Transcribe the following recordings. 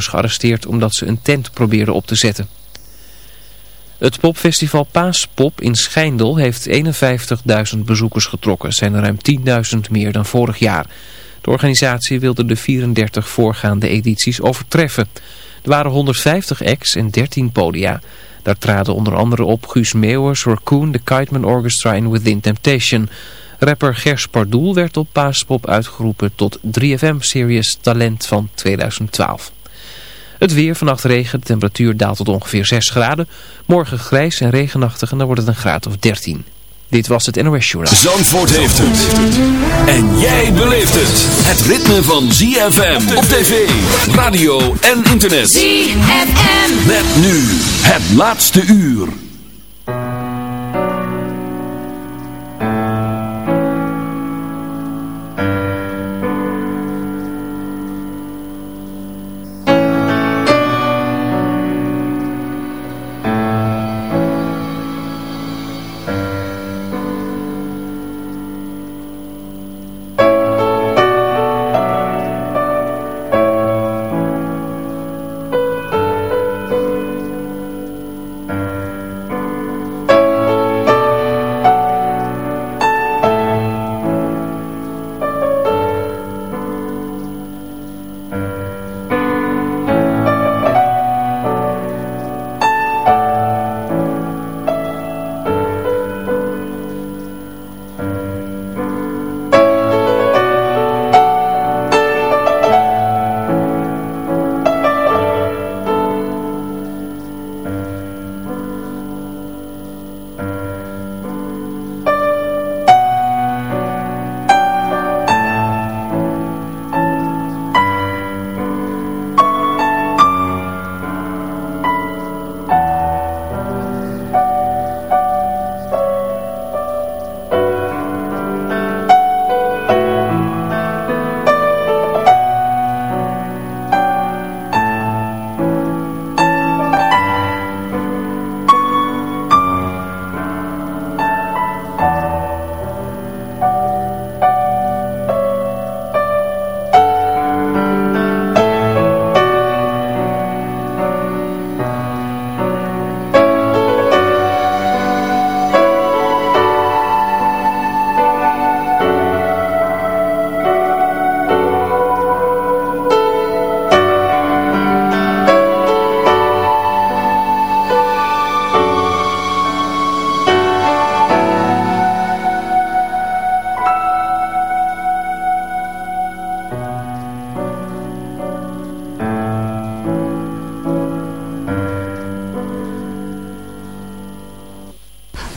gearresteerd omdat ze een tent probeerden op te zetten. Het popfestival Paaspop in Schijndel heeft 51.000 bezoekers getrokken. Zijn er ruim 10.000 meer dan vorig jaar. De organisatie wilde de 34 voorgaande edities overtreffen. Er waren 150 acts en 13 podia. Daar traden onder andere op Guus Meeuwers, Raccoon, de Kiteman Orchestra en Within Temptation. Rapper Gers Pardoel werd op Paaspop uitgeroepen tot 3FM Serious Talent van 2012. Het weer, vannacht regen, de temperatuur daalt tot ongeveer 6 graden. Morgen grijs en regenachtig en dan wordt het een graad of 13. Dit was het NOS Journal. Zandvoort heeft het. En jij beleeft het. Het ritme van ZFM op tv, radio en internet. ZFM. Met nu het laatste uur.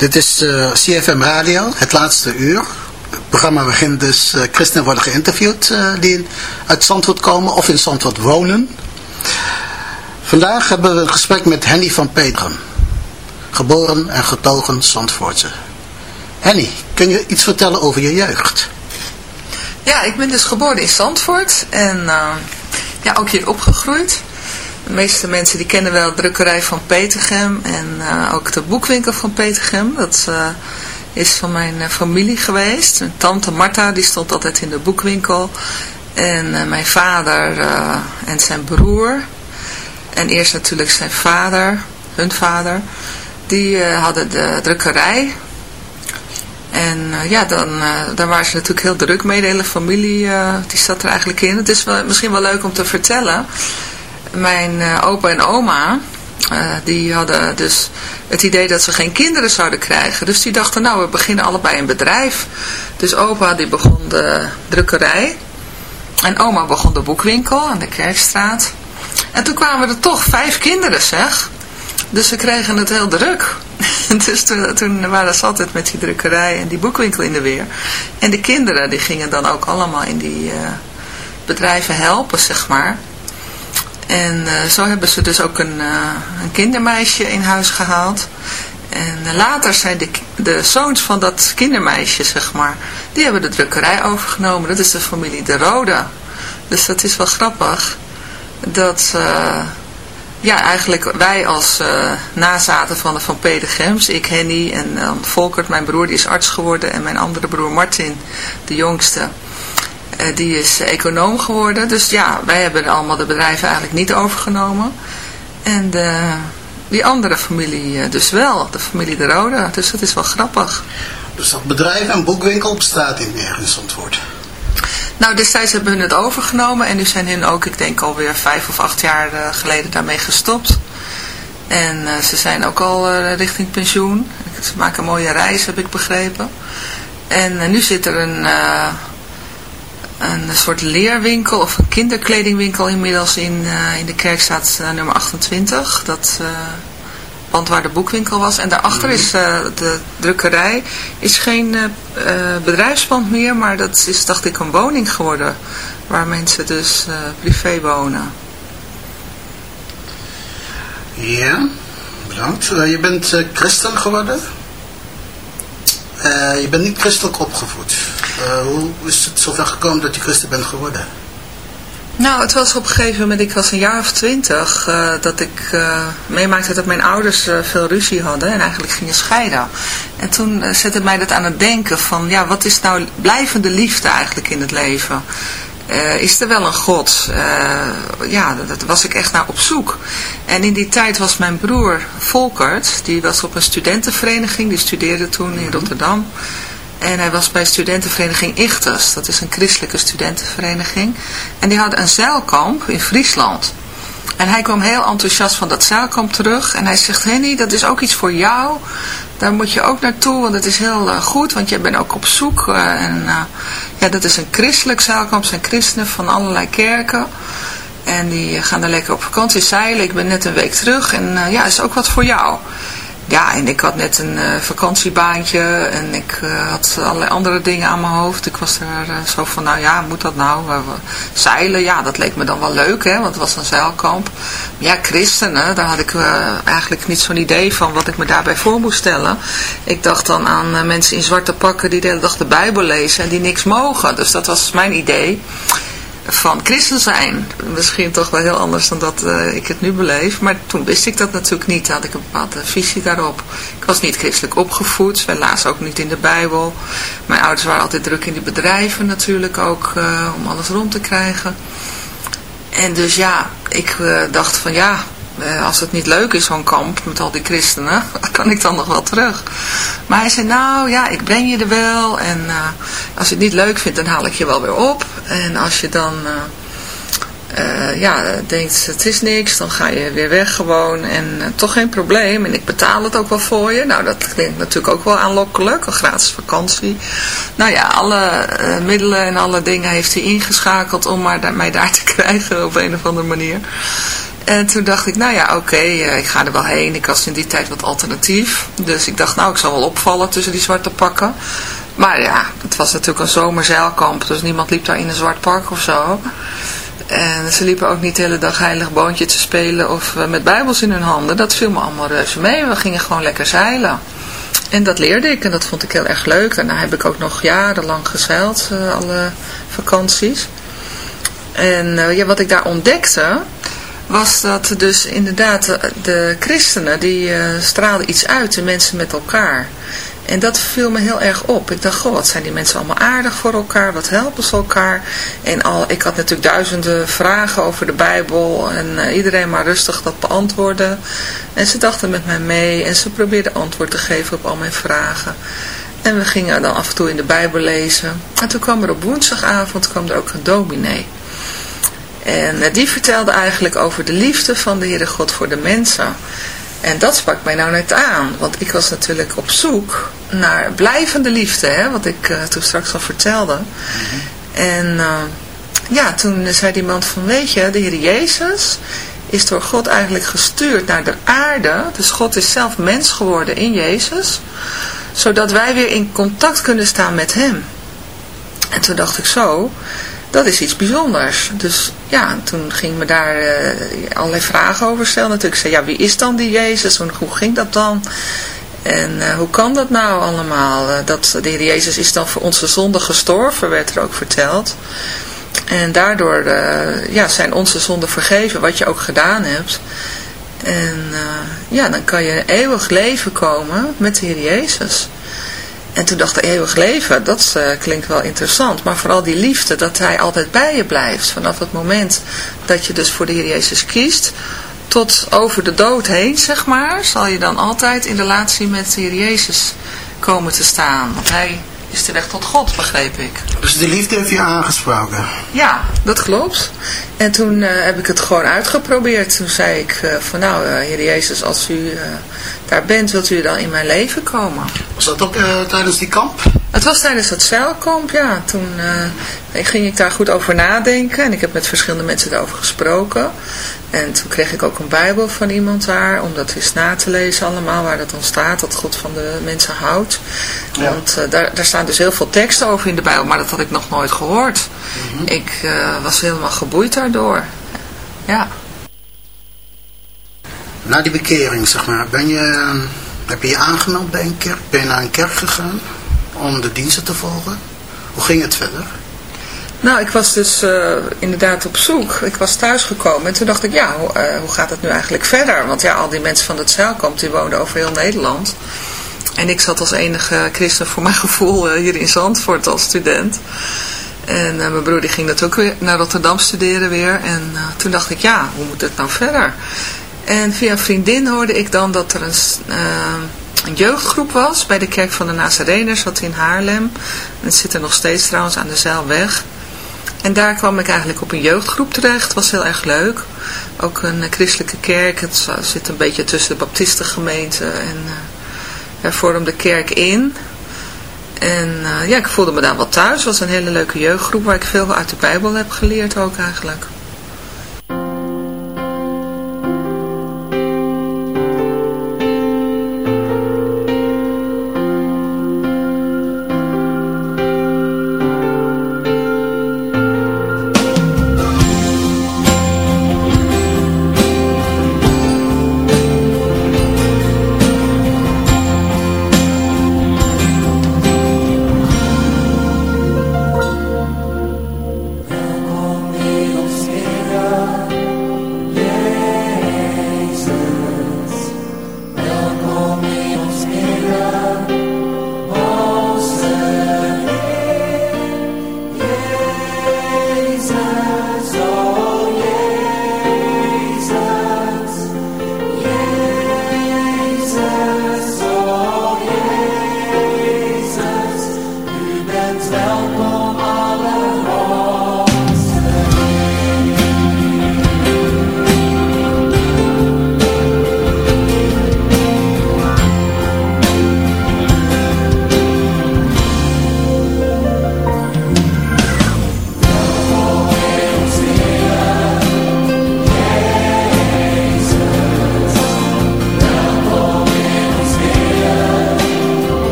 Dit is uh, CFM Radio, het laatste uur. Het programma begint dus, uh, christenen worden geïnterviewd uh, die uit Zandvoort komen of in Zandvoort wonen. Vandaag hebben we een gesprek met Henny van Peteren. Geboren en getogen Zandvoortse. Henny, kun je iets vertellen over je jeugd? Ja, ik ben dus geboren in Zandvoort en ja, ook hier opgegroeid. De meeste mensen die kennen wel de drukkerij van Petergem en uh, ook de boekwinkel van Petergem. Dat uh, is van mijn uh, familie geweest. Mijn tante Marta die stond altijd in de boekwinkel. En mijn vader en zijn broer. En eerst natuurlijk zijn vader, hun vader. Die hadden de drukkerij. En ja, dan, daar waren ze natuurlijk heel druk mee. De hele familie die zat er eigenlijk in. Het is wel, misschien wel leuk om te vertellen mijn uh, opa en oma, uh, die hadden dus het idee dat ze geen kinderen zouden krijgen. Dus die dachten, nou, we beginnen allebei een bedrijf. Dus opa die begon de drukkerij. En oma begon de boekwinkel aan de Kerkstraat. En toen kwamen er toch vijf kinderen, zeg. Dus ze kregen het heel druk. dus toen, toen, waren ze altijd met die drukkerij en die boekwinkel in de weer. En de kinderen die gingen dan ook allemaal in die uh, bedrijven helpen, zeg maar. En uh, zo hebben ze dus ook een, uh, een kindermeisje in huis gehaald. En uh, later zijn de, de zoons van dat kindermeisje, zeg maar, die hebben de drukkerij overgenomen. Dat is de familie De Rode. Dus dat is wel grappig. Dat, ja, eigenlijk wij als nazaten van de Van Peter Gems, ik Henny en Volkert, mijn broer, die is arts geworden. En mijn andere broer Martin, de jongste die is econoom geworden. Dus ja, wij hebben allemaal de bedrijven eigenlijk niet overgenomen. En de, die andere familie dus wel, de familie De Rode. Dus dat is wel grappig. Dus dat bedrijf en boekwinkel bestaat in Zandvoort? Nou, destijds hebben hun het overgenomen en nu zijn hun ook, ik denk alweer vijf of acht jaar geleden daarmee gestopt. En ze zijn ook al richting pensioen. Ze maken een mooie reis, heb ik begrepen. En nu zit er een, een soort leerwinkel of een kinderkledingwinkel inmiddels in, in de kerkstraat nummer 28. Dat pand waar de boekwinkel was. En daarachter mhm. is de drukkerij. Is geen bedrijfspand meer, maar dat is dacht ik een woning geworden. Waar mensen dus privé wonen. Ja, bedankt. je bent christen geworden? je bent niet christelijk opgevoed. Hoe is het zover gekomen dat je christen bent geworden? Nou, het was op een gegeven moment, ik was een jaar of twintig, uh, dat ik uh, meemaakte dat mijn ouders uh, veel ruzie hadden en eigenlijk gingen scheiden. En toen zette mij dat aan het denken van, ja, wat is nou blijvende liefde eigenlijk in het leven? is er wel een God? ja, dat was ik echt naar op zoek. En in die tijd was mijn broer Volkert, die was op een studentenvereniging, die studeerde toen in Rotterdam. En hij was bij studentenvereniging Ichtes. Dat is een christelijke studentenvereniging. En die hadden een zeilkamp in Friesland. En hij kwam heel enthousiast van dat zeilkamp terug. En hij zegt, Henny, dat is ook iets voor jou. Daar moet je ook naartoe, want het is heel uh, goed. Want jij bent ook op zoek. Uh, en uh, ja, dat is een christelijk zeilkamp. zijn christenen van allerlei kerken. En die gaan er lekker op vakantie zeilen. Ik ben net een week terug. En ja, is ook wat voor jou. Ja, en ik had net een uh, vakantiebaantje en ik uh, had allerlei andere dingen aan mijn hoofd. Ik was er uh, zo van, nou ja, moet dat nou? zeilen, ja, dat leek me dan wel leuk, hè, want het was een zeilkamp. Ja, christenen, daar had ik eigenlijk niet zo'n idee van wat ik me daarbij voor moest stellen. Ik dacht dan aan mensen in zwarte pakken die de hele dag de Bijbel lezen en die niks mogen. Dus dat was mijn idee van christen zijn. Misschien toch wel heel anders dan dat uh, ik het nu beleef. Maar toen wist ik dat natuurlijk niet. Had ik een bepaalde visie daarop. Ik was niet christelijk opgevoed. Wij lazen ook niet in de Bijbel. Mijn ouders waren altijd druk in die bedrijven natuurlijk ook. Uh, om alles rond te krijgen. En dus ja, ik uh, dacht van ja, als het niet leuk is, zo'n kamp met al die christenen, kan ik dan nog wel terug. Maar hij zei, nou ja, ik breng je er wel. En als je het niet leuk vindt, dan haal ik je wel weer op. En als je dan uh, ja, denkt, het is niks, dan ga je weer weg gewoon. En toch geen probleem. En ik betaal het ook wel voor je. Nou, dat klinkt natuurlijk ook wel aanlokkelijk. Een gratis vakantie. Nou ja, alle middelen en alle dingen heeft hij ingeschakeld om maar mij daar te krijgen op een of andere manier. En toen dacht ik, nou ja, oké, eh, ik ga er wel heen. Ik was in die tijd wat alternatief. Dus ik dacht, nou, ik zal wel opvallen tussen die zwarte pakken. Maar ja, het was natuurlijk een zomerzeilkamp, dus niemand liep daar in een zwart pak of zo. En ze liepen ook niet de hele dag heilig boontje te spelen of eh, met bijbels in hun handen. Dat viel me allemaal reuze mee. We gingen gewoon lekker zeilen. En dat leerde ik en dat vond ik heel erg leuk. Daarna heb ik ook nog jarenlang gezeild, uh, alle vakanties. En uh, ja, wat ik daar ontdekte, was dat dus inderdaad de, christenen, die straalden iets uit, de mensen met elkaar. En dat viel me heel erg op. Ik dacht, goh, wat zijn die mensen allemaal aardig voor elkaar, wat helpen ze elkaar. En al, ik had natuurlijk duizenden vragen over de Bijbel en uh, iedereen maar rustig dat beantwoorden. En ze dachten met mij mee en ze probeerden antwoord te geven op al mijn vragen. En we gingen dan af en toe in de Bijbel lezen. En toen kwam er op woensdagavond kwam er ook een dominee. En eh, die vertelde eigenlijk over de liefde van de Heere God voor de mensen. En dat sprak mij nou net aan, want ik was natuurlijk op zoek naar blijvende liefde, hè, wat ik uh, toen straks al vertelde. En uh, ja, toen zei die man van, weet je, de Heer Jezus is door God eigenlijk gestuurd naar de aarde. Dus God is zelf mens geworden in Jezus, zodat wij weer in contact kunnen staan met hem. En toen dacht ik zo, dat is iets bijzonders. Dus ja, toen ging me daar uh, allerlei vragen over stellen. Natuurlijk zei, ja, wie is dan die Jezus? En hoe ging dat dan? En uh, hoe kan dat nou allemaal? Uh, dat de Heer Jezus is dan voor onze zonde gestorven, werd er ook verteld. En daardoor ja, zijn onze zonden vergeven, wat je ook gedaan hebt. En ja, dan kan je eeuwig leven komen met de Heer Jezus. En toen dacht ik, eeuwig leven, dat uh, klinkt wel interessant. Maar vooral die liefde, dat hij altijd bij je blijft. Vanaf het moment dat je dus voor de Heer Jezus kiest, tot over de dood heen, zeg maar, zal je dan altijd in relatie met de Heer Jezus komen te staan. Want hij is de weg tot God, begreep ik. Dus de liefde heeft je aangesproken? Ja, dat klopt. En toen uh, heb ik het gewoon uitgeprobeerd. Toen zei ik uh, van nou, Heer Jezus, als u daar bent, wilt u dan in mijn leven komen? Was dat ook tijdens die kamp? Het was tijdens het zeilkamp, ja. Toen ging ik daar goed over nadenken en ik heb met verschillende mensen daarover gesproken. En toen kreeg ik ook een bijbel van iemand daar, om dat eens na te lezen allemaal, waar dat dan staat, dat God van de mensen houdt. Ja. Want uh, daar, daar staan dus heel veel teksten over in de bijbel, maar dat had ik nog nooit gehoord. Mm -hmm. Ik was helemaal geboeid daardoor. Ja. Na die bekering, zeg maar, ben je, heb je je aangemeld bij een kerk? Ben je naar een kerk gegaan om de diensten te volgen? Hoe ging het verder? Nou, ik was dus uh, inderdaad op zoek. Ik was thuisgekomen en toen dacht ik, ja, hoe, uh, hoe gaat het nu eigenlijk verder? Want ja, al die mensen van het zeilkamp, die woonden over heel Nederland. En ik zat als enige christen voor mijn gevoel uh, hier in Zandvoort als student. En mijn broer die ging natuurlijk weer naar Rotterdam studeren weer. En toen dacht ik, ja, hoe moet het nou verder? En via een vriendin hoorde ik dan dat er een, een jeugdgroep was bij de kerk van de Nazareners, wat in Haarlem. En het zit er nog steeds trouwens aan de Zeilweg. En daar kwam ik eigenlijk op een jeugdgroep terecht. was heel erg leuk. Ook een christelijke kerk. Het zit een beetje tussen de baptistengemeente en uh, hervormde kerk in. En uh, ja, ik voelde me daar wel thuis. Het was een hele leuke jeugdgroep waar ik veel uit de Bijbel heb geleerd ook eigenlijk.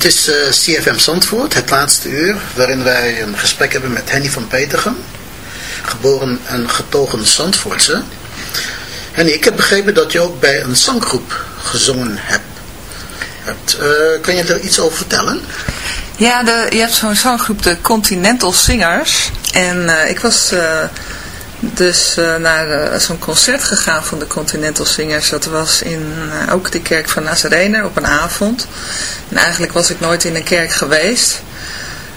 Dit is eh, CFM Zandvoort, het laatste uur, waarin wij een gesprek hebben met Henny van Petergem, geboren en getogen Zandvoortse. Henny, ik heb begrepen dat je ook bij een zanggroep gezongen hebt. hebt. Uh, kan je er iets over vertellen? Ja, de, je hebt zo'n zanggroep, de Continental Singers. En uh, ik was dus uh, naar zo'n concert gegaan van de Continental Singers. Dat was in uh, ook de kerk van Nazarene op een avond. En eigenlijk was ik nooit in een kerk geweest.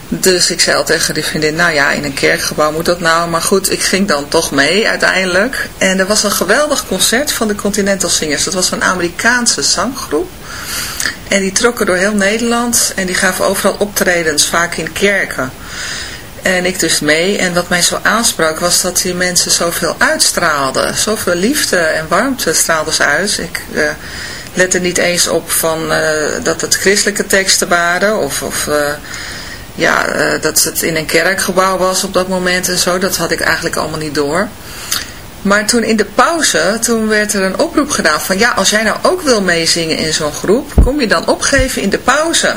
Dus ik zei al tegen die vriendin, nou ja, in een kerkgebouw moet dat nou. Maar goed, ik ging dan toch mee uiteindelijk. En er was een geweldig concert van de Continental Singers. Dat was een Amerikaanse zanggroep. En die trokken door heel Nederland. En die gaven overal optredens, vaak in kerken. En ik dus mee. En wat mij zo aansprak was dat die mensen zoveel uitstraalden. Zoveel liefde en warmte straalden ze uit. Ik uh, lette niet eens op van, uh, dat het christelijke teksten waren. Of, of uh, ja, dat het in een kerkgebouw was op dat moment en zo. Dat had ik eigenlijk allemaal niet door. Maar toen in de pauze, toen werd er een oproep gedaan van... Ja, als jij nou ook wil meezingen in zo'n groep, kom je dan opgeven in de pauze.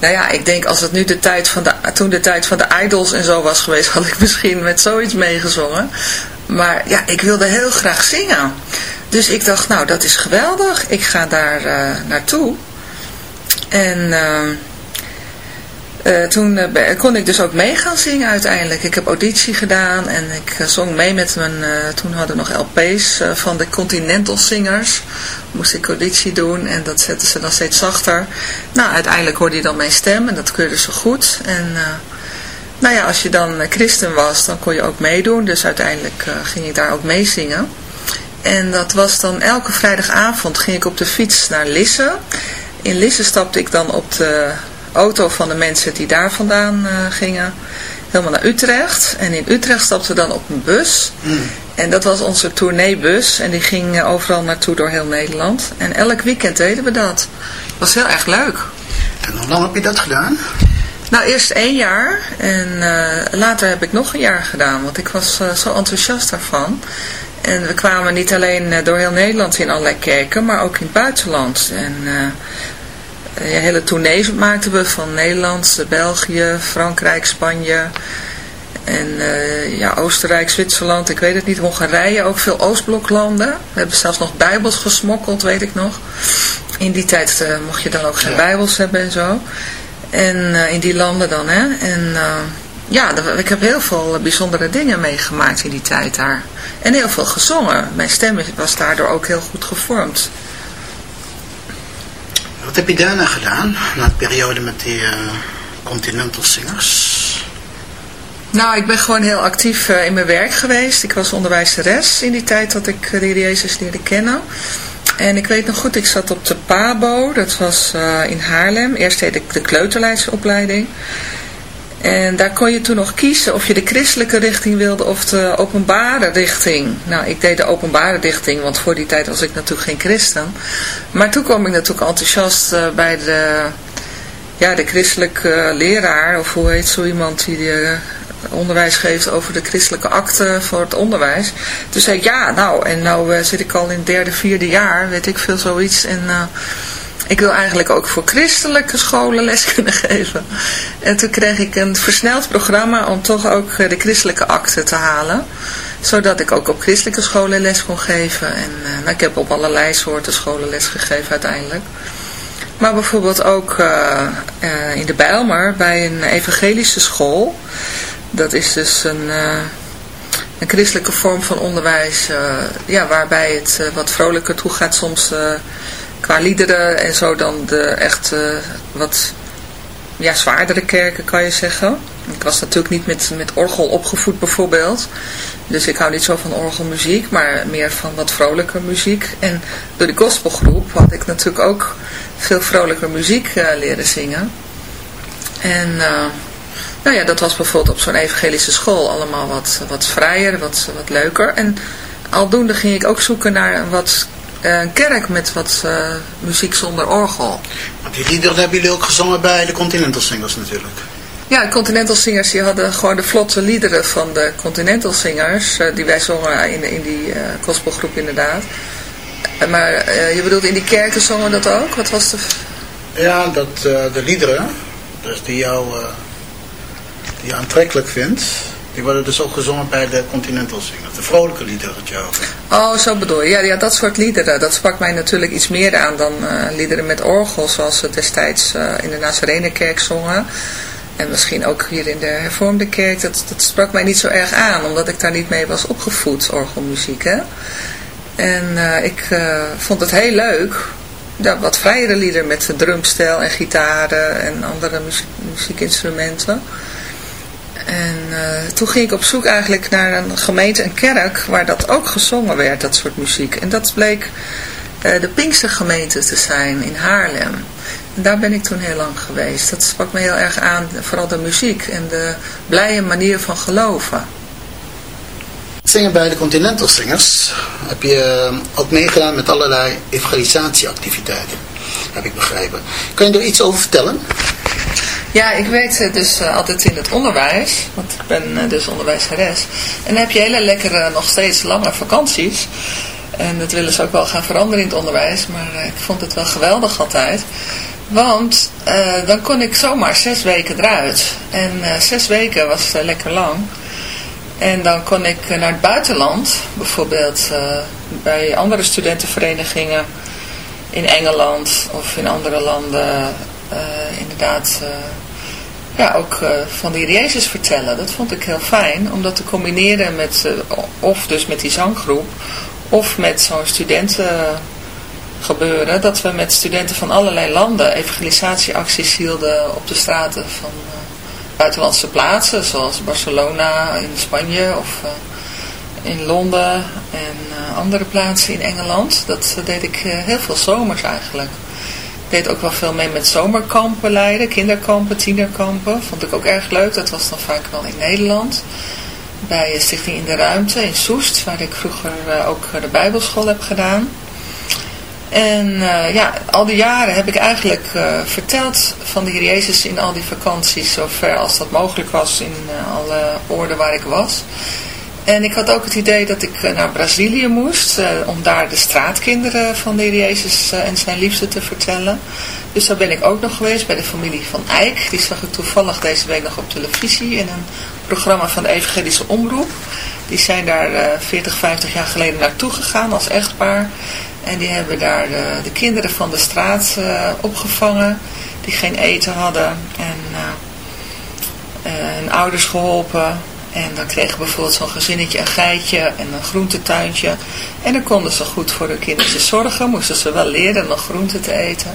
Nou ja, ik denk als het nu de tijd van de, toen de tijd van de idols en zo was geweest, had ik misschien met zoiets meegezongen. Maar ja, ik wilde heel graag zingen. Dus ik dacht, nou dat is geweldig, ik ga daar uh, naartoe. En... Uh, uh, toen uh, kon ik dus ook mee gaan zingen uiteindelijk. Ik heb auditie gedaan en ik uh, zong mee met mijn, toen hadden we nog LP's van de Continental Singers. Moest ik auditie doen en dat zetten ze dan steeds zachter. Nou, uiteindelijk hoorde je dan mijn stem en dat keurde ze goed. En nou ja, als je dan christen was, dan kon je ook meedoen. Dus uiteindelijk ging ik daar ook mee zingen. En dat was dan elke vrijdagavond ging ik op de fiets naar Lisse. In Lisse stapte ik dan op de auto van de mensen die daar vandaan uh, gingen helemaal naar Utrecht. En in Utrecht stapten we dan op een bus. Mm. En dat was onze tourneebus. En die ging uh, overal naartoe door heel Nederland. En elk weekend deden we dat. Het was heel erg leuk. En hoe lang heb je dat gedaan? Nou, eerst één jaar. En uh, later heb ik nog een jaar gedaan. Want ik was zo enthousiast daarvan. En we kwamen niet alleen door heel Nederland in allerlei kerken. Maar ook in het buitenland. En hele tournees maakten we van Nederland, België, Frankrijk, Spanje en uh, ja, Oostenrijk, Zwitserland, ik weet het niet, Hongarije, ook veel Oostbloklanden. We hebben zelfs nog bijbels gesmokkeld, weet ik nog. In die tijd uh, mocht je dan ook geen bijbels hebben en zo. En uh, in die landen dan, hè. En ja, ik heb heel veel bijzondere dingen meegemaakt in die tijd daar. En heel veel gezongen. Mijn stem was daardoor ook heel goed gevormd. Wat heb je daarna gedaan, na de periode met die uh, Continental Singers? Nou, ik ben gewoon heel actief uh, in mijn werk geweest. Ik was onderwijzeres in die tijd dat ik uh, de Jezus leerde kennen. En ik weet nog goed, ik zat op de PABO, dat was in Haarlem. Eerst deed ik de kleuterleidsopleiding. En daar kon je toen nog kiezen of je de christelijke richting wilde of de openbare richting. Nou, ik deed de openbare richting, want voor die tijd was ik natuurlijk geen christen. Maar toen kwam ik natuurlijk enthousiast uh, bij de, ja, de christelijke leraar, of hoe heet zo iemand die de, onderwijs geeft over de christelijke akte voor het onderwijs. Toen zei ik, ja, nou, en nou uh, zit ik al in het derde, vierde jaar, weet ik veel zoiets. En... Uh, ik wil eigenlijk ook voor christelijke scholen les kunnen geven. En toen kreeg ik een versneld programma om toch ook eh, de christelijke akte te halen. Zodat ik ook op christelijke scholen les kon geven. En uh, nou, ik heb op allerlei soorten scholen les gegeven uiteindelijk. Maar bijvoorbeeld ook uh, in de Bijlmer bij een evangelische school. Dat is dus een, een christelijke vorm van onderwijs ja, waarbij het wat vrolijker toe gaat soms qua liederen en zo dan de echt uh, wat ja, zwaardere kerken kan je zeggen. Ik was natuurlijk niet met, met orgel opgevoed bijvoorbeeld. Dus ik hou niet zo van orgelmuziek, maar meer van wat vrolijker muziek. En door die gospelgroep had ik natuurlijk ook veel vrolijker muziek uh, leren zingen. En uh, nou ja, dat was bijvoorbeeld op zo'n evangelische school allemaal wat, wat vrijer, wat, wat leuker. En aldoende ging ik ook zoeken naar een wat eh, een kerk met wat uh, muziek zonder orgel. Want die liederen hebben jullie ook gezongen bij de Continental Singers natuurlijk. Ja, de Continental Singers die hadden gewoon de vlotte liederen van de Continental Singers. Uh, die wij zongen in, in die gospelgroep inderdaad. maar je bedoelt in die kerken zongen dat ook? Wat was de... Ja, dat de liederen, dus die jou die je aantrekkelijk vindt, die worden dus ook gezongen bij de Continental Singers. De vrolijke liederen. Oh, zo bedoel je. Ja, ja, dat soort liederen. Dat sprak mij natuurlijk iets meer aan dan uh, liederen met orgel. Zoals ze destijds uh, in de Nazarenekerk zongen. En misschien ook hier in de hervormde kerk. Dat, dat sprak mij niet zo erg aan. Omdat ik daar niet mee was opgevoed, orgelmuziek. Hè? En uh, ik vond het heel leuk. Ja, wat vrijere liederen met drumstel en gitaren en andere muziek, muziekinstrumenten. En uh, toen ging ik op zoek eigenlijk naar een gemeente, een kerk, waar dat ook gezongen werd, dat soort muziek. En dat bleek uh, de Pinkstergemeente te zijn in Haarlem. En daar ben ik toen heel lang geweest. Dat sprak me heel erg aan, vooral de muziek en de blije manier van geloven. Zingen bij de Continental Singers heb je eh, ook meegedaan met allerlei evangelisatieactiviteiten, heb ik begrepen. Kan je er iets over vertellen? Ja, ik werkte dus uh, altijd in het onderwijs, want ik ben uh, dus onderwijzeres. En dan heb je hele lekkere, nog steeds lange vakanties. En dat willen ze ook wel gaan veranderen in het onderwijs, maar ik vond het wel geweldig altijd. Want dan kon ik zomaar zes weken eruit. En zes weken was lekker lang. En dan kon ik naar het buitenland, bijvoorbeeld bij andere studentenverenigingen in Engeland of in andere landen inderdaad uh, ja, ook uh, van de Heer Jezus vertellen. Dat vond ik heel fijn, om dat te combineren met, of dus met die zanggroep, of met zo'n studentengebeuren, dat we met studenten van allerlei landen evangelisatieacties hielden op de straten van buitenlandse plaatsen, zoals Barcelona in Spanje of in Londen en andere plaatsen in Engeland. Dat deed ik heel veel zomers eigenlijk deed ook wel veel mee met zomerkampen leiden, kinderkampen, tienerkampen. Vond ik ook erg leuk. Dat was dan vaak wel in Nederland. Bij Stichting in de Ruimte in Soest, waar ik vroeger uh, ook de bijbelschool heb gedaan. En uh, ja, al die jaren heb ik eigenlijk uh, verteld van de Heer Jezus in al die vakanties, zover als dat mogelijk was in alle oorden waar ik was. En ik had ook het idee dat ik eh, naar Brazilië moest, uh, om daar de straatkinderen van de Heer Jezus uh, en zijn liefde te vertellen. Dus daar ben ik ook nog geweest bij de familie van Eijk. Die zag ik toevallig deze week nog op televisie in een programma van de Evangelische Omroep. Die zijn daar uh, 40, 50 jaar geleden naartoe gegaan als echtpaar. En die hebben daar de kinderen van de straat opgevangen, die geen eten hadden. En hun ouders geholpen en dan kregen bijvoorbeeld zo'n gezinnetje een geitje en een groentetuintje. En dan konden ze goed voor hun kindertjes zorgen. Moesten ze wel leren nog groenten te eten.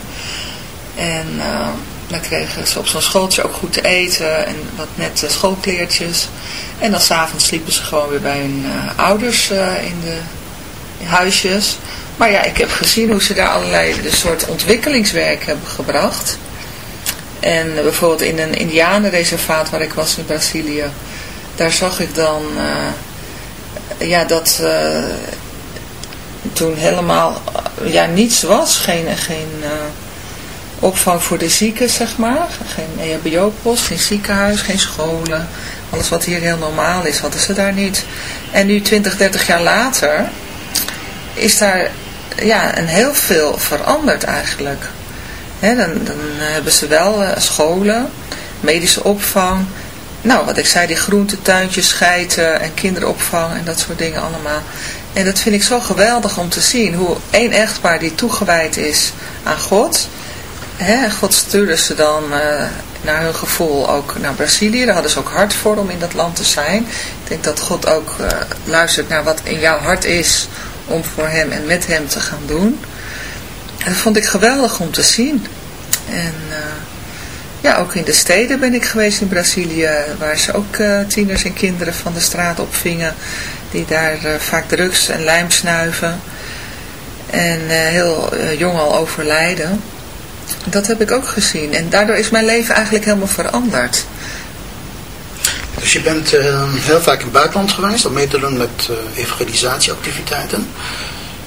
En uh, dan kregen ze op zo'n schooltje ook goed te eten. En wat nette schoolkleertjes. En dan s'avonds sliepen ze gewoon weer bij hun uh, ouders uh, in de huisjes. Maar ja, ik heb gezien hoe ze daar allerlei de soort ontwikkelingswerk hebben gebracht. En bijvoorbeeld in een indianenreservaat waar ik was in Brazilië daar zag ik dan uh, ja, dat uh, toen helemaal ja, niets was. Geen, geen uh, opvang voor de zieken, zeg maar. Geen EHBO-post, geen ziekenhuis, geen scholen. Alles wat hier heel normaal is, hadden ze daar niet. En nu 20, 30 jaar later is daar ja, een heel veel veranderd eigenlijk. dan, dan hebben ze wel scholen, medische opvang, nou, wat ik zei, die groentetuintjes, scheiden en kinderopvang en dat soort dingen allemaal. En dat vind ik zo geweldig om te zien, hoe één echtpaar die toegewijd is aan God. Hè, God stuurde ze dan uh, naar hun gevoel ook naar Brazilië. Daar hadden ze ook hart voor om in dat land te zijn. Ik denk dat God ook uh, luistert naar wat in jouw hart is om voor hem en met hem te gaan doen. En dat vond ik geweldig om te zien. En... Uh, ja, ook in de steden ben ik geweest in Brazilië, waar ze ook uh, tieners en kinderen van de straat opvingen, die daar uh, vaak drugs en lijm snuiven en uh, heel jong al overlijden. Dat heb ik ook gezien en daardoor is mijn leven eigenlijk helemaal veranderd. Dus je bent heel vaak in het buitenland geweest om mee te doen met evangelisatieactiviteiten.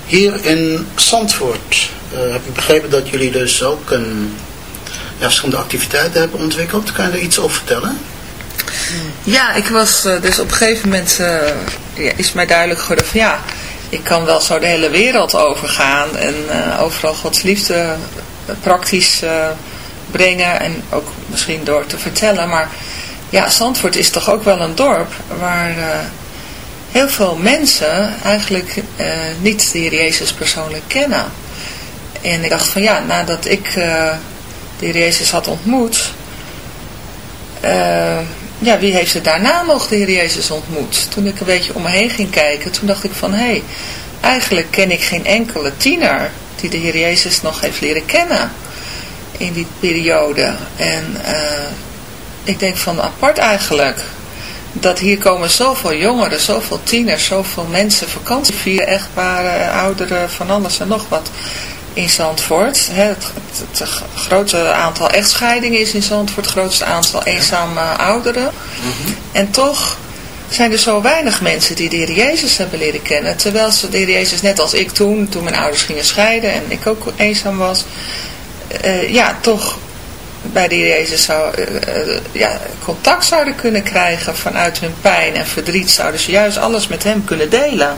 Hier in Zandvoort heb ik begrepen dat jullie dus ook een ja, verschillende activiteiten hebben ontwikkeld. Kan je er iets over vertellen? Ja, ik was uh, dus op een gegeven moment ja, is mij duidelijk geworden van ja, ik kan wel zo de hele wereld overgaan en uh, overal Gods liefde praktisch brengen en ook misschien door te vertellen. Maar ja, Zandvoort is toch ook wel een dorp waar heel veel mensen eigenlijk niet de Heer Jezus persoonlijk kennen. En ik dacht van ja, nadat ik Heer Jezus had ontmoet uh, ja, wie heeft er daarna nog de Heer Jezus ontmoet? Toen ik een beetje om me heen ging kijken, toen dacht ik van, hé, hey, eigenlijk ken ik geen enkele tiener die de Heer Jezus nog heeft leren kennen in die periode. En uh, ik denk van apart eigenlijk, dat hier komen zoveel jongeren, zoveel tieners, zoveel mensen vakantie vieren, echtparen, ouderen, van alles en nog wat in Zandvoort. Het, het, het, grootste aantal echtscheidingen is in Zandvoort, het grootste aantal eenzame ouderen. Mhm. En toch zijn er zo weinig mensen die de Heer Jezus hebben leren kennen. Terwijl ze de Heer Jezus, net als ik toen, toen mijn ouders gingen scheiden en ik ook eenzaam was, uh, ja, toch bij de Heer Jezus zou, uh, uh, ja, contact zouden kunnen krijgen vanuit hun pijn en verdriet. Zouden ze juist alles met hem kunnen delen.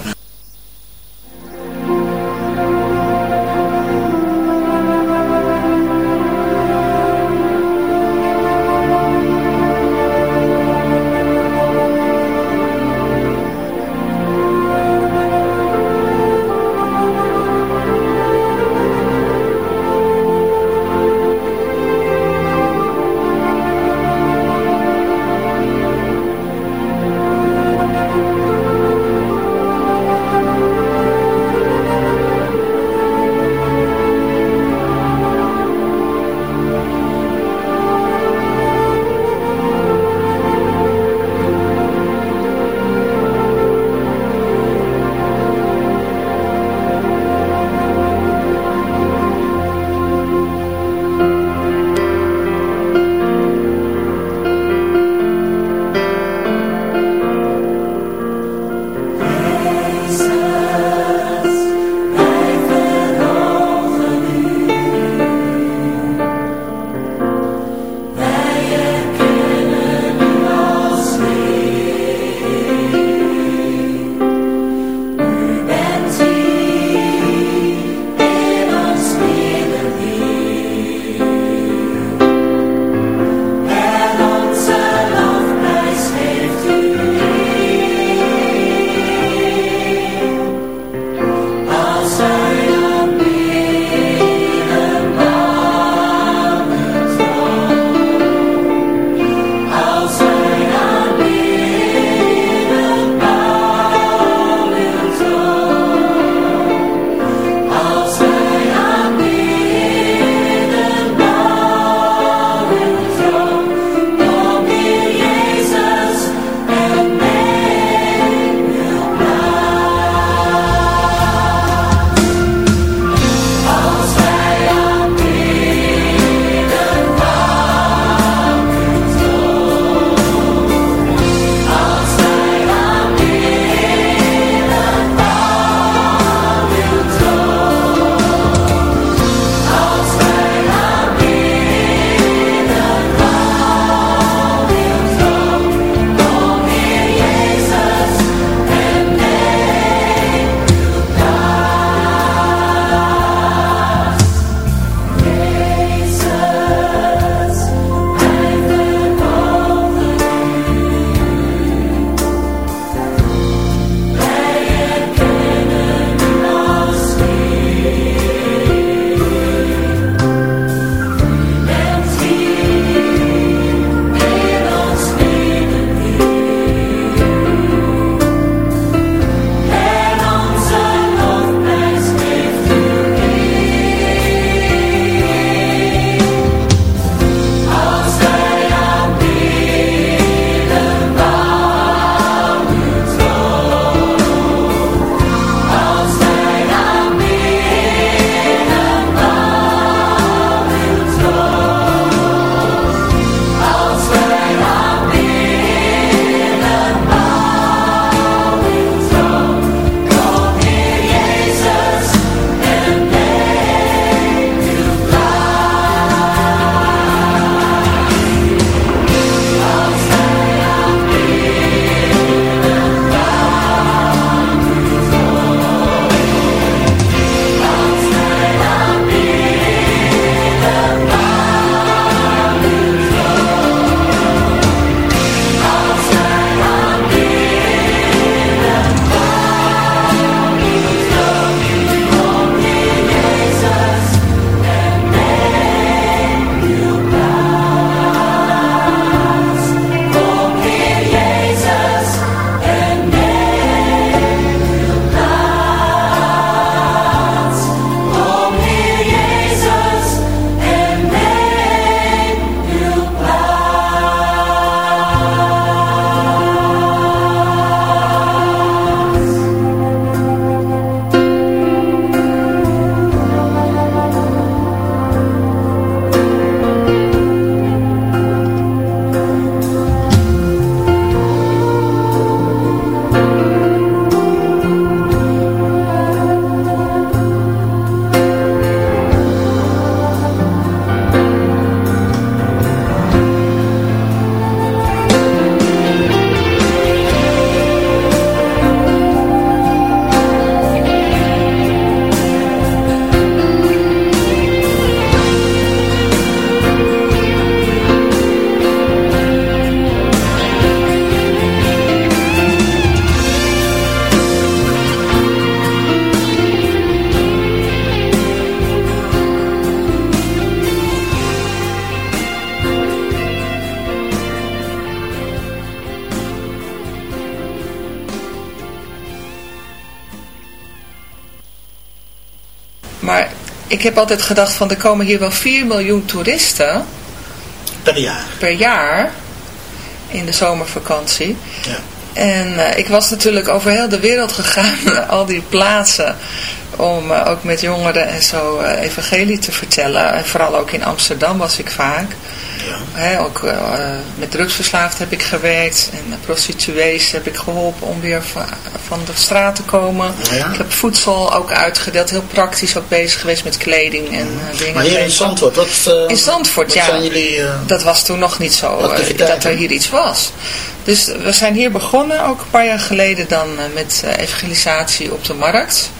Ik heb altijd gedacht van er komen hier wel 4 miljoen toeristen. Per jaar. Per jaar. In de zomervakantie. Ja. En ik was natuurlijk over heel de wereld gegaan. al die plaatsen om uh, ook met jongeren en zo uh, evangelie te vertellen. En vooral ook in Amsterdam was ik vaak. Ja. He, ook met drugsverslaafd heb ik gewerkt en prostituees heb ik geholpen om weer van, de straat te komen. Ja. Ik heb voedsel ook uitgedeeld, heel praktisch ook bezig geweest met kleding en dingen. Maar hier in Zandvoort, wat, in Zandvoort, ja. jullie... dat was toen nog niet zo, dat er hier iets was. Dus we zijn hier begonnen, ook een paar jaar geleden dan met evangelisatie op de markt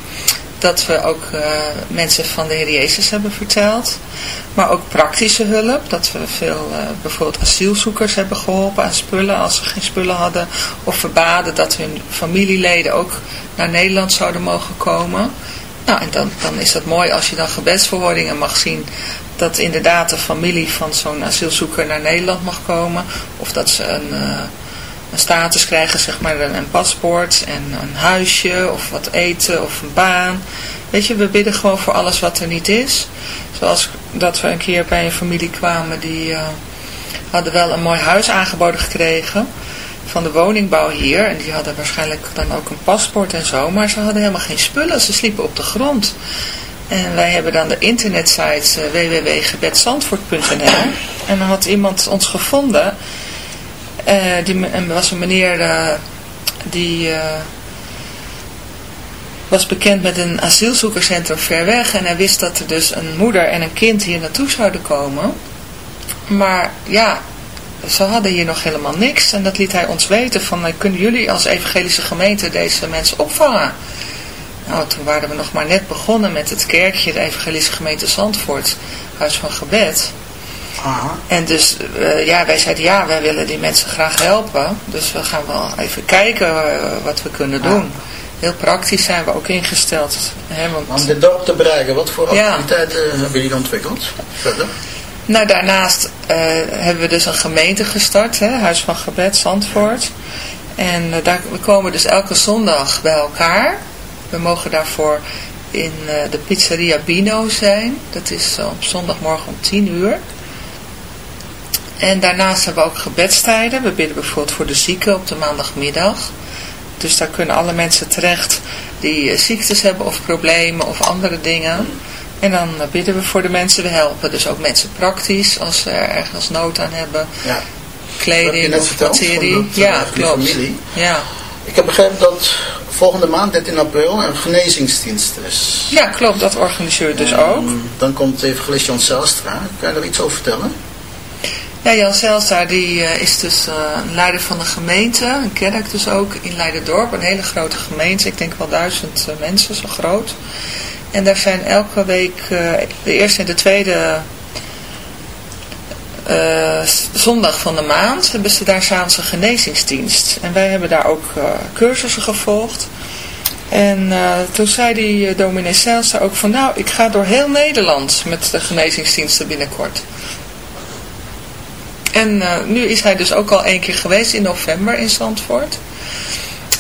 dat we ook mensen van de Heer Jezus hebben verteld. Maar ook praktische hulp. Dat we veel uh, bijvoorbeeld asielzoekers hebben geholpen aan spullen als ze geen spullen hadden. Of verbaden dat hun familieleden ook naar Nederland zouden mogen komen. Nou, en dan, dan is dat mooi als je dan gebedsverhoordingen mag zien. Dat inderdaad de familie van zo'n asielzoeker naar Nederland mag komen. Of dat ze een... Uh, een status krijgen, zeg maar een, paspoort en een huisje of wat eten of een baan. Weet je, we bidden gewoon voor alles wat er niet is. Zoals dat we een keer bij een familie kwamen die uh, hadden wel een mooi huis aangeboden gekregen van de woningbouw hier. En die hadden waarschijnlijk dan ook een paspoort en zo, maar ze hadden helemaal geen spullen. Ze sliepen op de grond. En wij hebben dan de internetsite uh, www.gebedsandvoort.nl en dan had iemand ons gevonden... Uh, die was een meneer uh, die uh, was bekend met een asielzoekerscentrum ver weg. En hij wist dat er dus een moeder en een kind hier naartoe zouden komen. Maar ja, ze hadden hier nog helemaal niks. En dat liet hij ons weten van, kunnen jullie als evangelische gemeente deze mensen opvangen? Nou, toen waren we nog maar net begonnen met het kerkje, de evangelische gemeente Zandvoort, Huis van Gebed. Aha. En dus, uh, ja, wij zeiden ja, wij willen die mensen graag helpen. Dus we gaan wel even kijken uh, wat we kunnen doen. Ja. Heel praktisch zijn we ook ingesteld. Hè, want... Om dit dorp te bereiken, wat voor activiteiten hebben jullie ontwikkeld? Verder? Nou, daarnaast uh, hebben we dus een gemeente gestart, hè, Huis van Gebed, Zandvoort. En daar, we komen dus elke zondag bij elkaar. We mogen daarvoor in de pizzeria Bino zijn. Dat is op zondagmorgen om 10 uur. En daarnaast hebben we ook gebedstijden. We bidden bijvoorbeeld voor de zieken op de maandagmiddag. Dus daar kunnen alle mensen terecht die ziektes hebben of problemen of andere dingen. En dan bidden we voor de mensen. We helpen dus ook mensen praktisch als ze er ergens nood aan hebben. Ja. Kleding of materie. Ja, klopt. Familie. Ja. Ik heb begrepen dat volgende maand, 13 april, een genezingsdienst is. Ja, klopt. Dat organiseert dus ook. Dan komt evangelist Jan Zelstra. Kan je daar iets over vertellen? Ja, Jan Zelstra die uh, is dus uh, leider van de gemeente, een kerk dus ook in Leiderdorp, een hele grote gemeente, ik denk wel duizend uh, mensen, zo groot. En daar zijn elke week, de eerste en de tweede zondag van de maand, hebben ze daar s'avonds een genezingsdienst. En wij hebben daar ook cursussen gevolgd. En toen zei die dominee Zelstra ook van, nou, ik ga door heel Nederland met de genezingsdiensten binnenkort. En uh, nu is hij dus ook al één keer geweest in november in Zandvoort.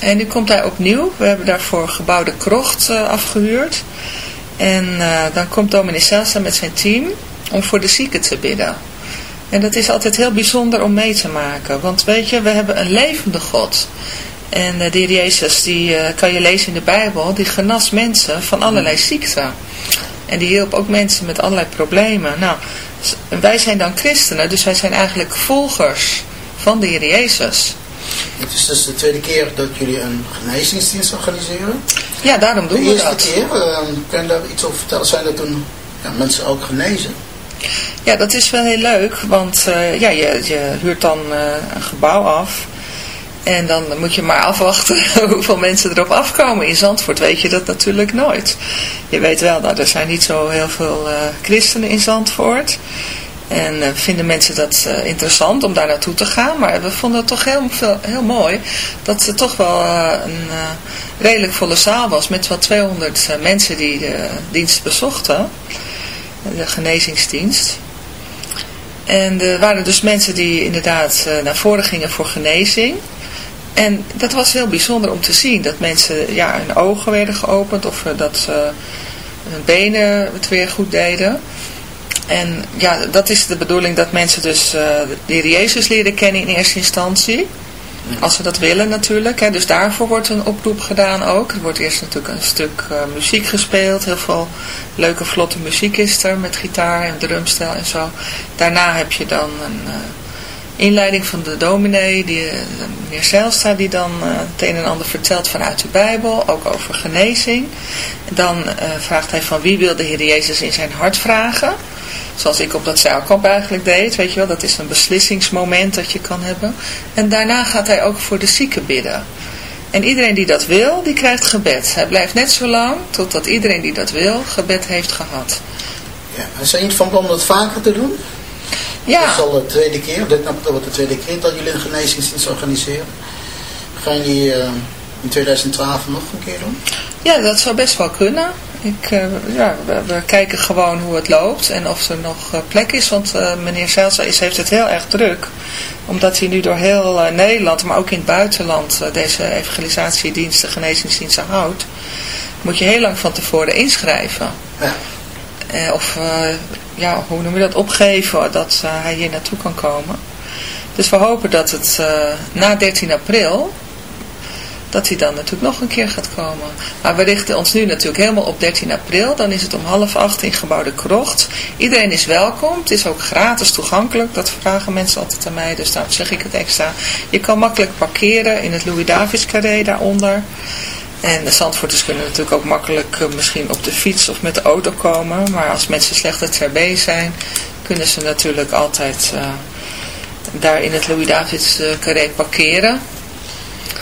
En nu komt hij opnieuw. We hebben daarvoor gebouwde krocht uh, afgehuurd. En uh, dan komt Selsa met zijn team om voor de zieken te bidden. En dat is altijd heel bijzonder om mee te maken. Want weet je, we hebben een levende God. En heer Jezus, die kan je lezen in de Bijbel, die genas mensen van allerlei ziekten. En die hielp ook mensen met allerlei problemen. Nou, wij zijn dan christenen, dus wij zijn eigenlijk volgers van de Heer Jezus. Het is dus de tweede keer dat jullie een genezingsdienst organiseren. Ja, daarom doen we dat. De eerste keer, uh, kan je daar iets over vertellen? Zijn er toen ja, mensen ook genezen? Ja, dat is wel heel leuk, want uh, ja, je, je huurt dan uh, een gebouw af. En dan moet je maar afwachten hoeveel mensen erop afkomen. In Zandvoort weet je dat natuurlijk nooit. Je weet wel, nou, er zijn niet zo heel veel uh, christenen in Zandvoort. En uh, vinden mensen dat uh, interessant om daar naartoe te gaan. Maar we vonden het toch heel, veel, heel mooi dat het toch wel een redelijk volle zaal was. Met wel 200 mensen die de dienst bezochten. De genezingsdienst. En er waren dus mensen die inderdaad naar voren gingen voor genezing. En dat was heel bijzonder om te zien. Dat mensen ja, hun ogen werden geopend. Of dat ze hun benen het weer goed deden. En ja, dat is de bedoeling dat mensen dus uh, de Jezus leren kennen in eerste instantie. Als ze dat willen natuurlijk. Hè. Dus daarvoor wordt een oproep gedaan ook. Er wordt eerst natuurlijk een stuk uh, muziek gespeeld. Heel veel leuke vlotte muziek is er met gitaar en drumstel en zo. Daarna heb je dan een uh, inleiding van de dominee, die, uh, meneer Zijlstra, die dan het een en ander vertelt vanuit de Bijbel. Ook over genezing. En dan vraagt hij van wie wil de Heer Jezus in zijn hart vragen. Zoals ik op dat zeilkamp eigenlijk deed, weet je wel. Dat is een beslissingsmoment dat je kan hebben. En daarna gaat hij ook voor de zieken bidden. En iedereen die dat wil, die krijgt gebed. Hij blijft net zo lang totdat iedereen die dat wil, gebed heeft gehad. Ja, en zijn jullie van plan om dat vaker te doen? Ja. Dat is al de tweede keer, dit wordt de tweede keer dat jullie een genezingsdienst organiseren. Gaan jullie uh, in 2012 nog een keer doen? Ja, dat zou best wel kunnen. Ik, uh, ja, we, we, kijken gewoon hoe het loopt en of er nog uh, plek is. Want uh, meneer Zelsa is, heeft het heel erg druk. Omdat hij nu door heel Nederland, maar ook in het buitenland, deze evangelisatiediensten, genezingsdiensten houdt. Moet je heel lang van tevoren inschrijven. Ja. of, ja, hoe noem je dat, opgeven dat hij hier naartoe kan komen. Dus we hopen dat het na 13 april dat hij dan natuurlijk nog een keer gaat komen. Maar we richten ons nu natuurlijk helemaal op 13 april. Dan is het om half acht in Gebouw de Krocht. Iedereen is welkom. Het is ook gratis toegankelijk. Dat vragen mensen altijd aan mij. Dus daarom zeg ik het extra. Je kan makkelijk parkeren in het Louis-Davids carré daaronder. En de Zandvoorters kunnen natuurlijk ook makkelijk uh, misschien op de fiets of met de auto komen. Maar als mensen slechter ter been zijn, kunnen ze natuurlijk altijd uh, daar in het Louis-Davids uh, carré parkeren.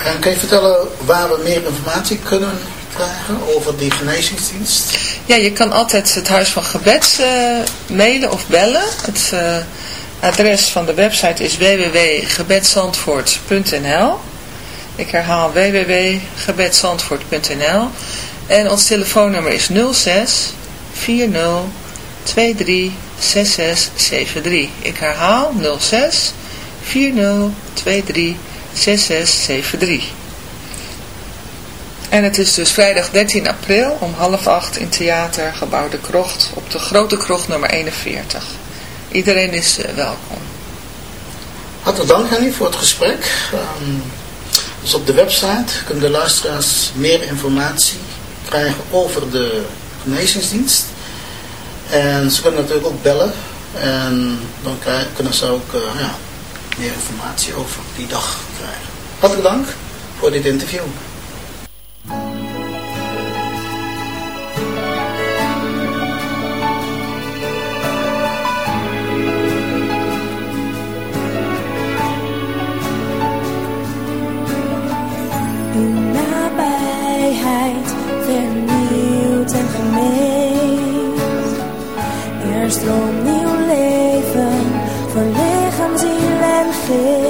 En kan je vertellen waar we meer informatie kunnen krijgen over die genezingsdienst? Ja, je kan altijd het Huis van Gebed uh, mailen of bellen. Het uh, adres van de website is www.gebedsandvoort.nl Ik herhaal www.gebedsandvoort.nl En ons telefoonnummer is 06 40 23 6673. Ik herhaal 06 40 23 6673. En het is dus vrijdag 13 april om half acht in Theater Gebouw de Krocht op de Grote Krocht nummer 41. Iedereen is uh, welkom. Hartelijk dank Henny voor het gesprek. Um, dus op de website kunnen de luisteraars meer informatie krijgen over de genezingsdienst. En ze kunnen natuurlijk ook bellen. En dan kunnen ze ook uh, ja, meer informatie over die dag. Hartelijk dank voor dit interview. Vernieuwt en geneest. Er stroomt nieuw leven voor lichaam, ziel en geest.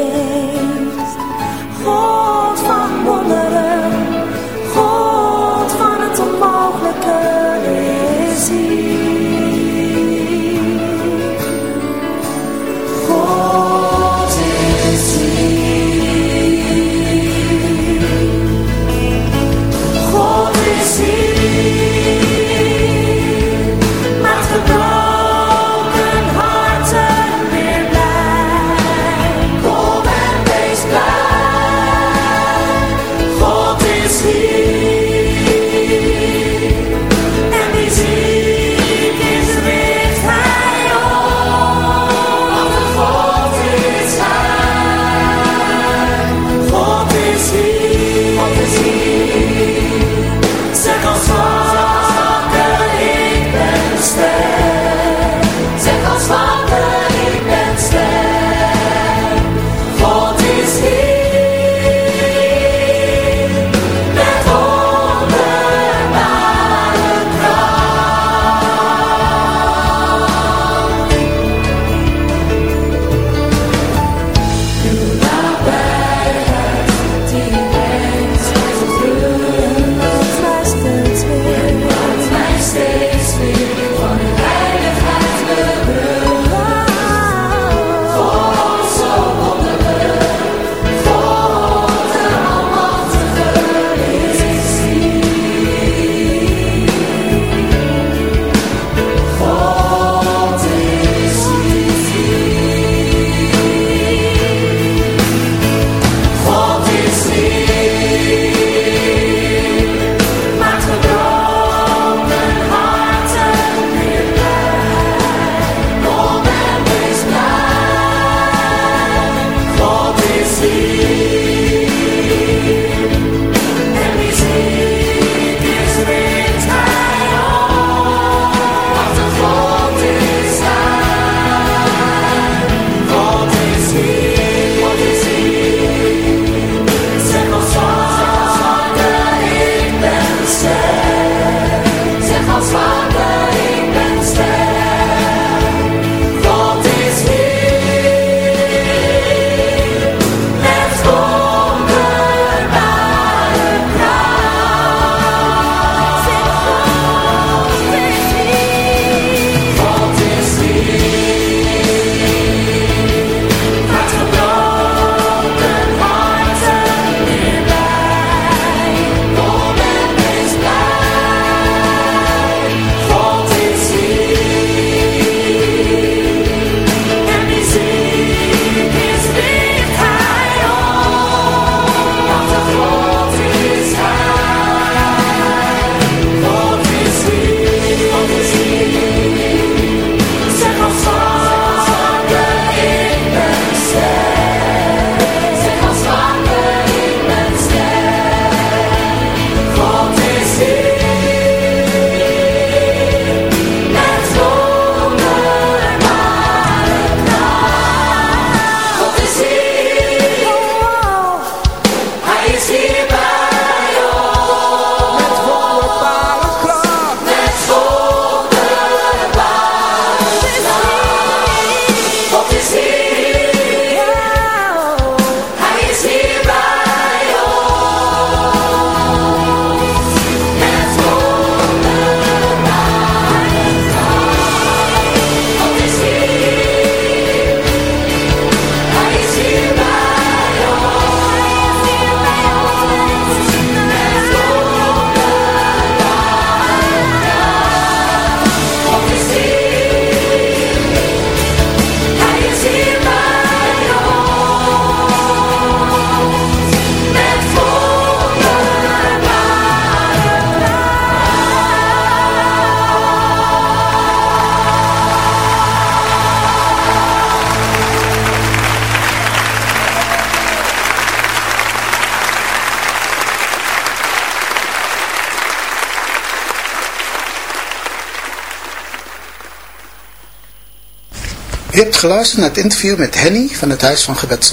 U hebt geluisterd naar het interview met Henny van het Huis van Gebed.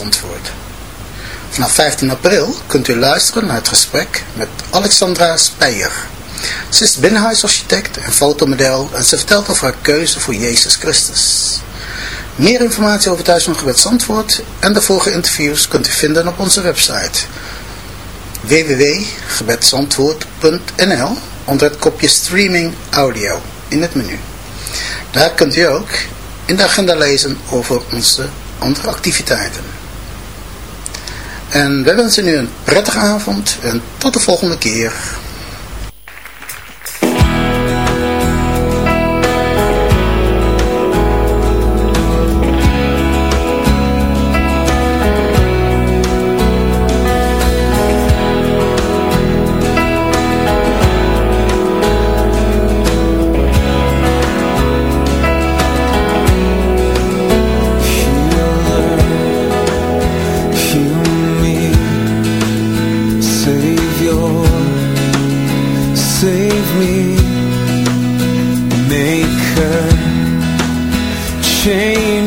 Vanaf 15 april kunt u luisteren naar het gesprek met Alexandra Speyer. Ze is binnenhuisarchitect en fotomodel en ze vertelt over haar keuze voor Jezus Christus. Meer informatie over het Huis van Gebed en de vorige interviews kunt u vinden op onze website www.gebedsandwoord.nl onder het kopje streaming audio in het menu. Daar kunt u ook in de agenda lezen over onze andere activiteiten. En we wensen u een prettige avond en tot de volgende keer.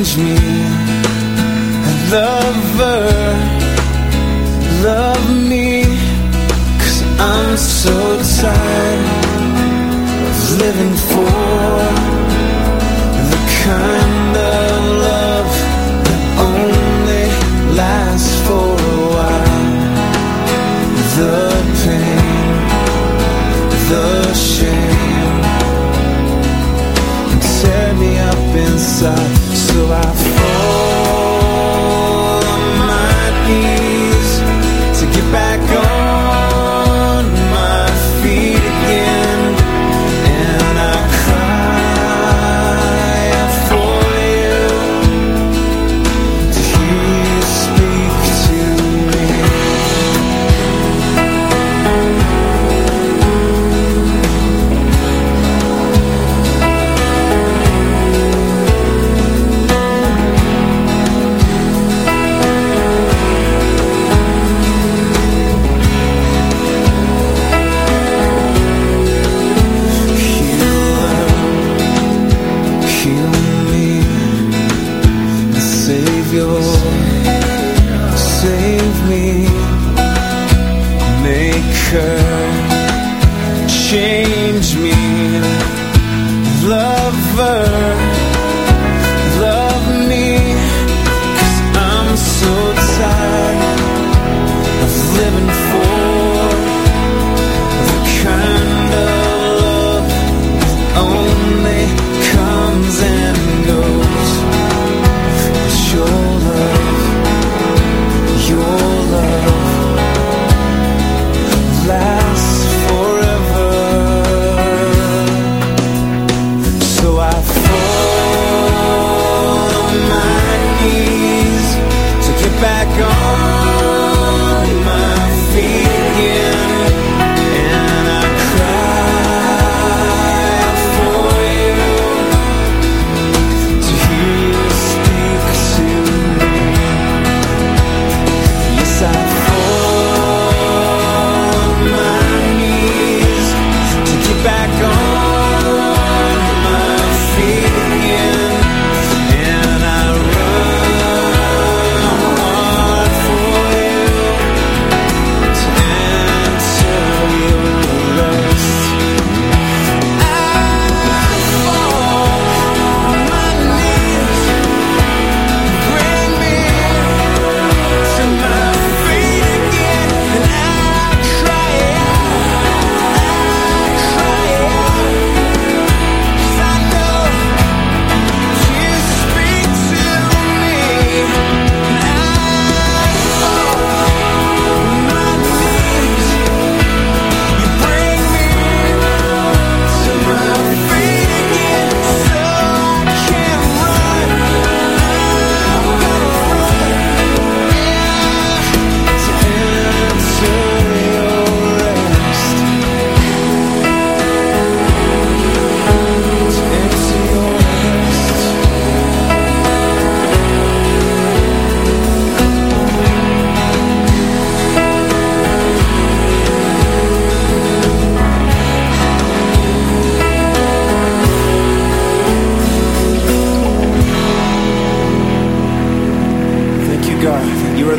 teach me Lover. Love me Cause I'm so tired Of living for The kind of love That only lasts for a while. The pain The shame. Tear me up inside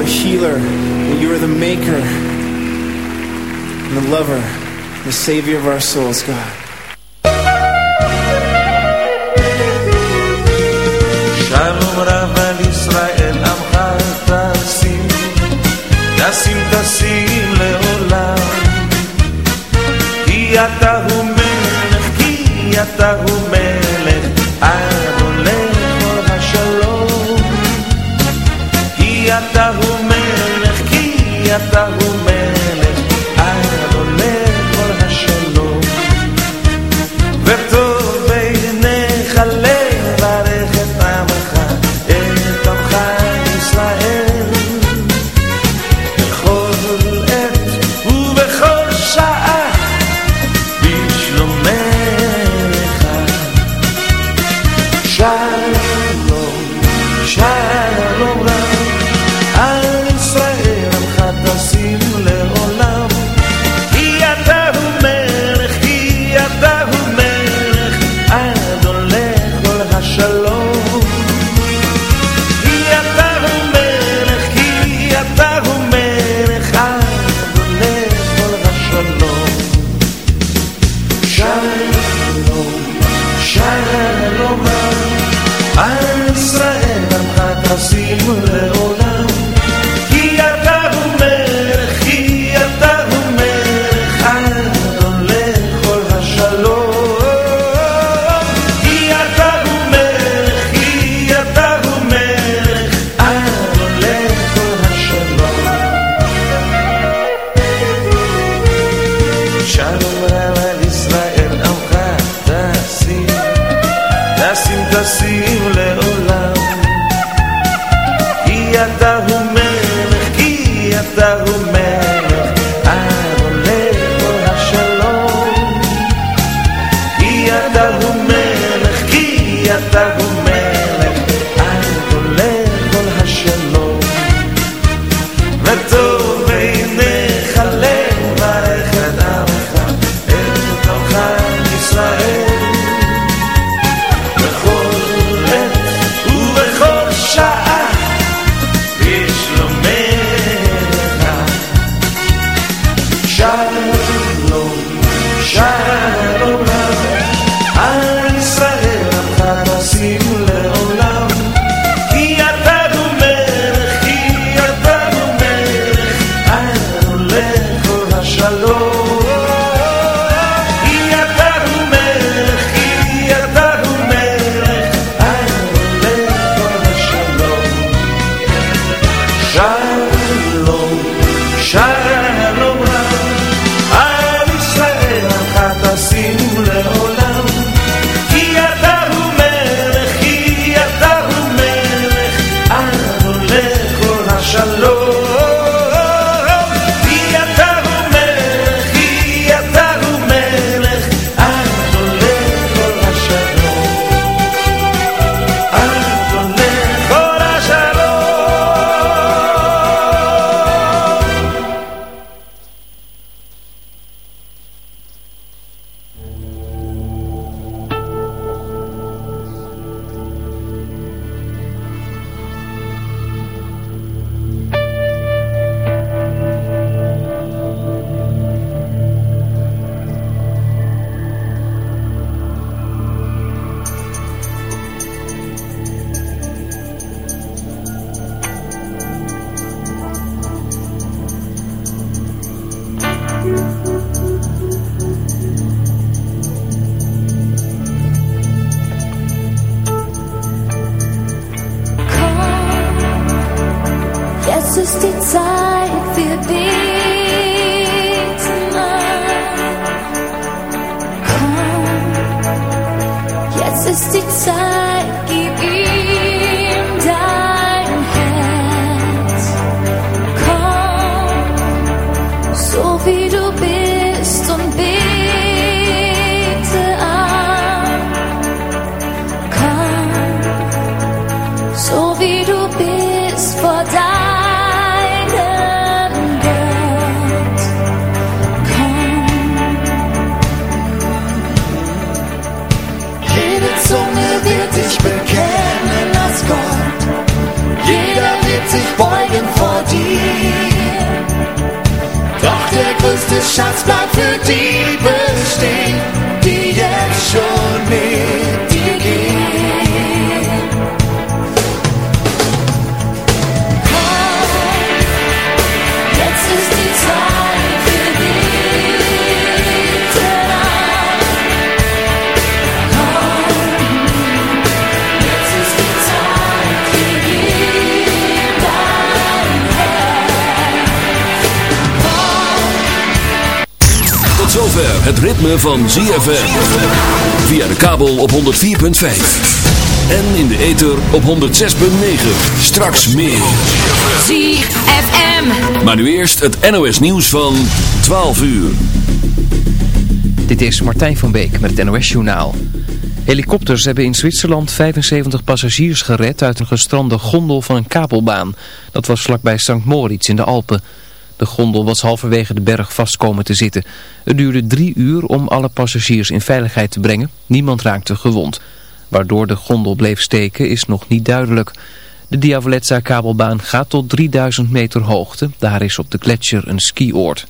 healer, that you are the maker and the lover, the savior of our souls, God. Shalom Rav al Amcha Tassim Tassim Tassim Leolam zover het ritme van ZFM. Via de kabel op 104.5. En in de ether op 106.9. Straks meer. ZFM. Maar nu eerst het NOS nieuws van 12 uur. Dit is Martijn van Beek met het NOS-journaal. Helikopters hebben in Zwitserland 75 passagiers gered uit een gestrande gondel van een kabelbaan. Dat was vlakbij St. Moritz in de Alpen. De gondel was halverwege de berg vast komen te zitten. Het duurde drie uur om alle passagiers in veiligheid te brengen. Niemand raakte gewond. Waardoor de gondel bleef steken is nog niet duidelijk. De Diavolezza-kabelbaan gaat tot 3000 meter hoogte. Daar is op de gletsjer een skioord.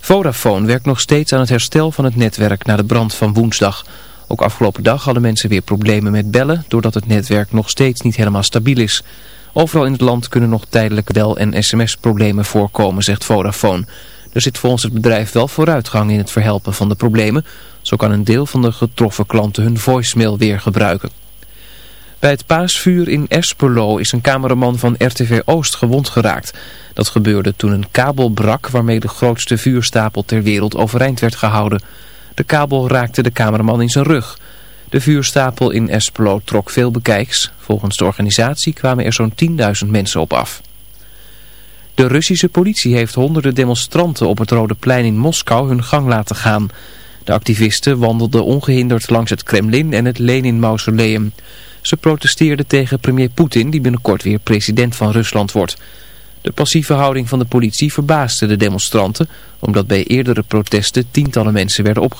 Vodafone werkt nog steeds aan het herstel van het netwerk na de brand van woensdag. Ook afgelopen dag hadden mensen weer problemen met bellen... doordat het netwerk nog steeds niet helemaal stabiel is. Overal in het land kunnen nog tijdelijk bel- en sms-problemen voorkomen, zegt Vodafone. Er zit volgens het bedrijf wel vooruitgang in het verhelpen van de problemen. Zo kan een deel van de getroffen klanten hun voicemail weer gebruiken. Bij het paasvuur in Esperlo is een cameraman van RTV Oost gewond geraakt. Dat gebeurde toen een kabel brak waarmee de grootste vuurstapel ter wereld overeind werd gehouden. De kabel raakte de cameraman in zijn rug. De vuurstapel in Esperlo trok veel bekijks. Volgens de organisatie kwamen er zo'n 10.000 mensen op af. De Russische politie heeft honderden demonstranten op het Rode Plein in Moskou hun gang laten gaan. De activisten wandelden ongehinderd langs het Kremlin en het Lenin-mausoleum. Ze protesteerden tegen premier Poetin die binnenkort weer president van Rusland wordt. De passieve houding van de politie verbaasde de demonstranten... omdat bij eerdere protesten tientallen mensen werden opgepakt.